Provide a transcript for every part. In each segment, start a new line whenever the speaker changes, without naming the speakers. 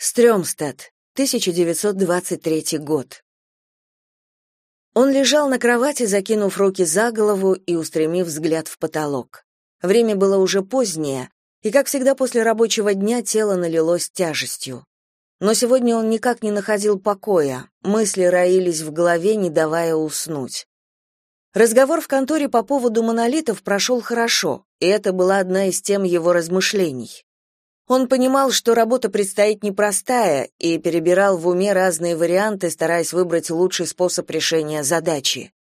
Стрёмстад, 1923 год. Он лежал на кровати, закинув руки за голову и устремив взгляд в потолок. Время было уже позднее, и, как всегда после рабочего дня, тело налилось тяжестью. Но сегодня он никак не находил покоя, мысли роились в голове, не давая уснуть. Разговор в конторе по поводу монолитов прошел хорошо, и это была одна из тем его размышлений. Он понимал, что работа предстоит непростая, и перебирал в уме разные варианты, стараясь выбрать лучший способ решения задачи.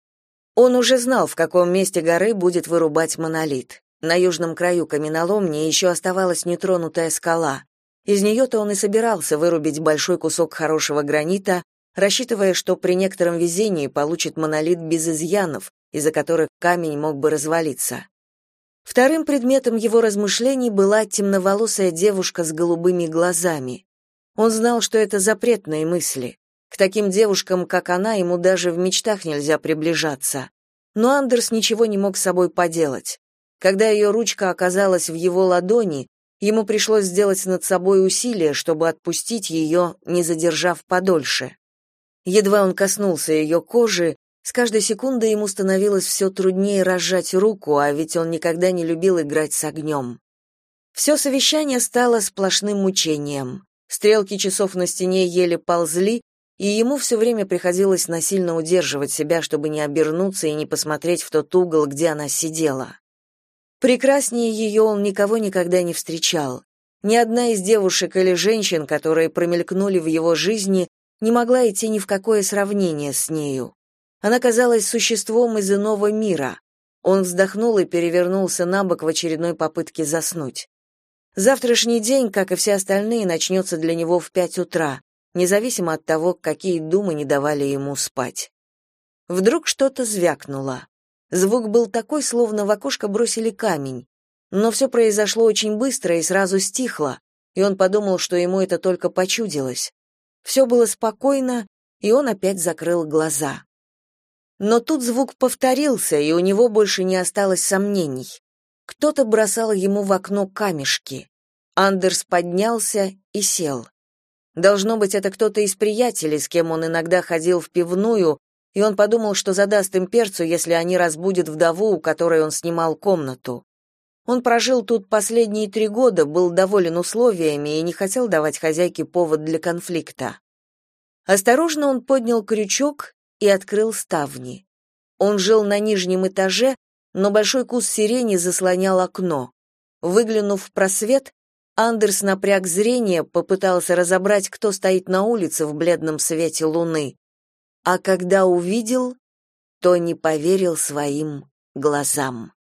Он уже знал, в каком месте горы будет вырубать монолит. На южном краю каменоломни еще оставалась нетронутая скала. Из нее-то он и собирался вырубить большой кусок хорошего гранита, рассчитывая, что при некотором везении получит монолит без изъянов, из-за которых камень мог бы развалиться. Вторым предметом его размышлений была темноволосая девушка с голубыми глазами. Он знал, что это запретные мысли. К таким девушкам, как она, ему даже в мечтах нельзя приближаться. Но Андерс ничего не мог с собой поделать. Когда ее ручка оказалась в его ладони, ему пришлось сделать над собой усилие, чтобы отпустить ее, не задержав подольше. Едва он коснулся ее кожи, с каждой секундой ему становилось все труднее разжать руку, а ведь он никогда не любил играть с огнем. Все совещание стало сплошным мучением. Стрелки часов на стене еле ползли, и ему все время приходилось насильно удерживать себя, чтобы не обернуться и не посмотреть в тот угол, где она сидела. Прекраснее ее он никого никогда не встречал. Ни одна из девушек или женщин, которые промелькнули в его жизни, не могла идти ни в какое сравнение с нею. Она казалась существом из иного мира. Он вздохнул и перевернулся на бок в очередной попытке заснуть. Завтрашний день, как и все остальные, начнется для него в пять утра, независимо от того, какие думы не давали ему спать. Вдруг что-то звякнуло. Звук был такой, словно в окошко бросили камень. Но все произошло очень быстро и сразу стихло, и он подумал, что ему это только почудилось. Все было спокойно, и он опять закрыл глаза. Но тут звук повторился, и у него больше не осталось сомнений. Кто-то бросал ему в окно камешки. Андерс поднялся и сел. Должно быть, это кто-то из приятелей, с кем он иногда ходил в пивную, и он подумал, что задаст им перцу, если они разбудят вдову, у которой он снимал комнату. Он прожил тут последние три года, был доволен условиями и не хотел давать хозяйке повод для конфликта. Осторожно он поднял крючок и открыл ставни. Он жил на нижнем этаже, но большой куст сирени заслонял окно. Выглянув в просвет, Андерс напряг зрение, попытался разобрать, кто стоит на улице в бледном свете луны. А когда увидел, то не поверил своим глазам.